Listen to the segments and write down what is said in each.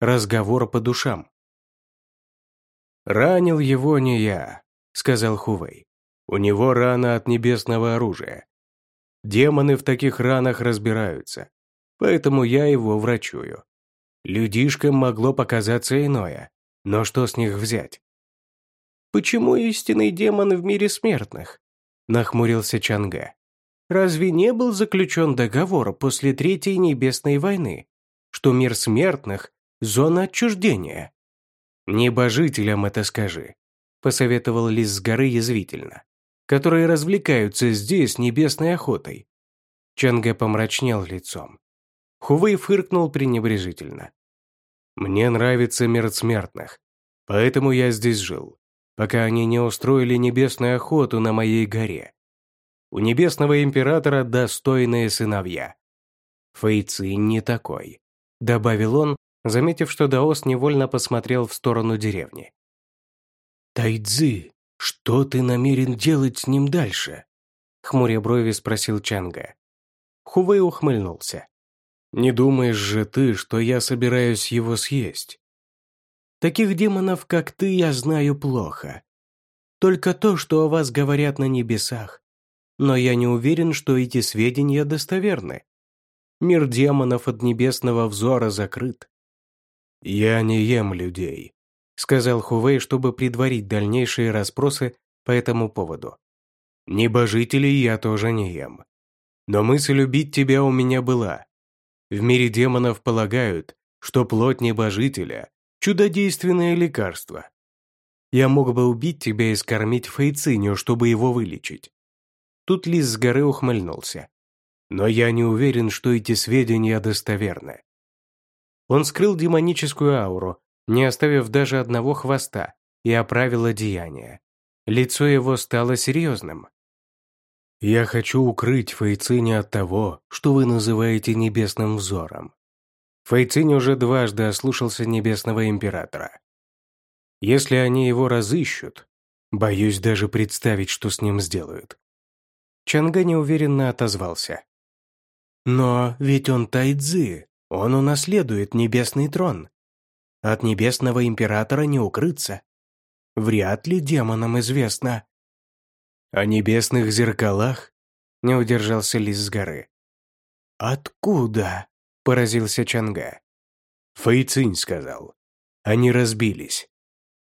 Разговор по душам. «Ранил его не я», — сказал Хувей. «У него рана от небесного оружия. Демоны в таких ранах разбираются, поэтому я его врачую. Людишкам могло показаться иное, но что с них взять?» «Почему истинный демон в мире смертных?» — нахмурился Чанга. «Разве не был заключен договор после Третьей Небесной войны, что мир смертных — зона отчуждения?» «Небожителям это скажи», — посоветовал Лис с горы язвительно, «которые развлекаются здесь небесной охотой». Чанге помрачнел лицом. Хувей фыркнул пренебрежительно. «Мне нравится мир смертных, поэтому я здесь жил, пока они не устроили небесную охоту на моей горе. У небесного императора достойные сыновья. Фейци не такой», — добавил он, заметив, что Даос невольно посмотрел в сторону деревни. «Тайцзы, что ты намерен делать с ним дальше?» Хмуря брови спросил Чанга. Хувей ухмыльнулся. «Не думаешь же ты, что я собираюсь его съесть?» «Таких демонов, как ты, я знаю плохо. Только то, что о вас говорят на небесах. Но я не уверен, что эти сведения достоверны. Мир демонов от небесного взора закрыт. «Я не ем людей», — сказал Хувей, чтобы предварить дальнейшие расспросы по этому поводу. «Небожителей я тоже не ем. Но мысль убить тебя у меня была. В мире демонов полагают, что плоть небожителя — чудодейственное лекарство. Я мог бы убить тебя и скормить Фейциню, чтобы его вылечить». Тут Лис с горы ухмыльнулся. «Но я не уверен, что эти сведения достоверны. Он скрыл демоническую ауру, не оставив даже одного хвоста, и оправил одеяние. Лицо его стало серьезным. «Я хочу укрыть Фейцини от того, что вы называете небесным взором». Фейцинь уже дважды ослушался небесного императора. Если они его разыщут, боюсь даже представить, что с ним сделают. Чанга неуверенно отозвался. «Но ведь он тайцзы. Он унаследует небесный трон. От небесного императора не укрыться. Вряд ли демонам известно. О небесных зеркалах не удержался лис с горы. «Откуда?» – поразился Чанга. Фэйцинь сказал. Они разбились.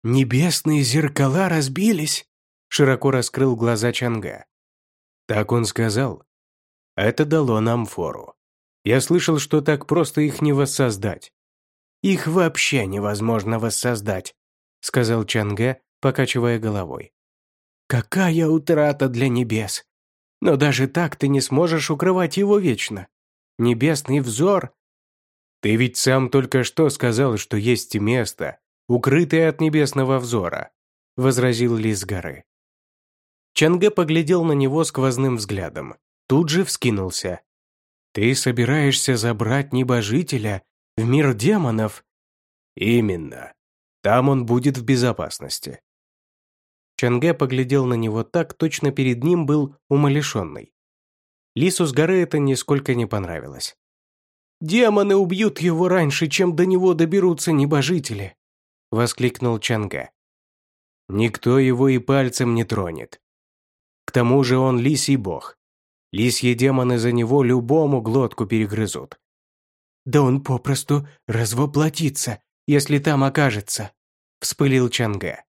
«Небесные зеркала разбились?» – широко раскрыл глаза Чанга. Так он сказал. Это дало нам фору. Я слышал, что так просто их не воссоздать. «Их вообще невозможно воссоздать», — сказал Чанге, покачивая головой. «Какая утрата для небес! Но даже так ты не сможешь укрывать его вечно. Небесный взор...» «Ты ведь сам только что сказал, что есть место, укрытое от небесного взора», — возразил Лис горы. Чанге поглядел на него сквозным взглядом, тут же вскинулся. Ты собираешься забрать небожителя в мир демонов? Именно. Там он будет в безопасности. Чанге поглядел на него так, точно перед ним был умалишенный. Лису с горы это нисколько не понравилось. «Демоны убьют его раньше, чем до него доберутся небожители!» — воскликнул Чанга. «Никто его и пальцем не тронет. К тому же он лисий бог. Лисьи демоны за него любому глотку перегрызут. «Да он попросту развоплотится, если там окажется», — вспылил Чанге.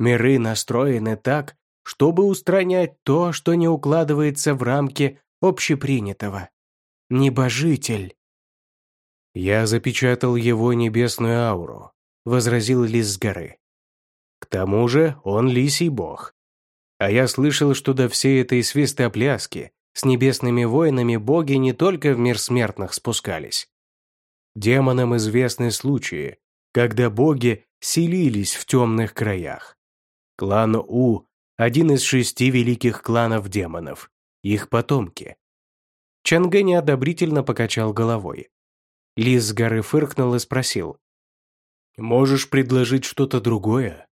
«Миры настроены так, чтобы устранять то, что не укладывается в рамки общепринятого. Небожитель». «Я запечатал его небесную ауру», — возразил Лис с горы. «К тому же он лисий бог. А я слышал, что до всей этой свистопляски с небесными воинами боги не только в мир смертных спускались. Демонам известны случаи, когда боги селились в темных краях. Клан У – один из шести великих кланов демонов, их потомки. Чангэ неодобрительно покачал головой. Лис с горы фыркнул и спросил. «Можешь предложить что-то другое?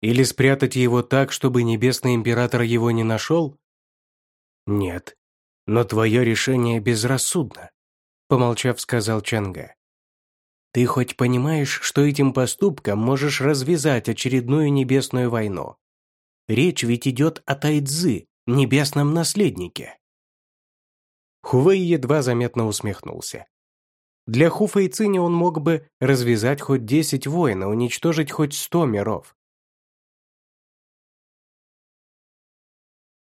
Или спрятать его так, чтобы небесный император его не нашел?» «Нет, но твое решение безрассудно», — помолчав, сказал Чанга. Ты хоть понимаешь, что этим поступком можешь развязать очередную небесную войну? Речь ведь идет о Тайцзы, небесном наследнике. Хувей едва заметно усмехнулся. Для Хуфэйциня он мог бы развязать хоть десять войн и уничтожить хоть сто миров.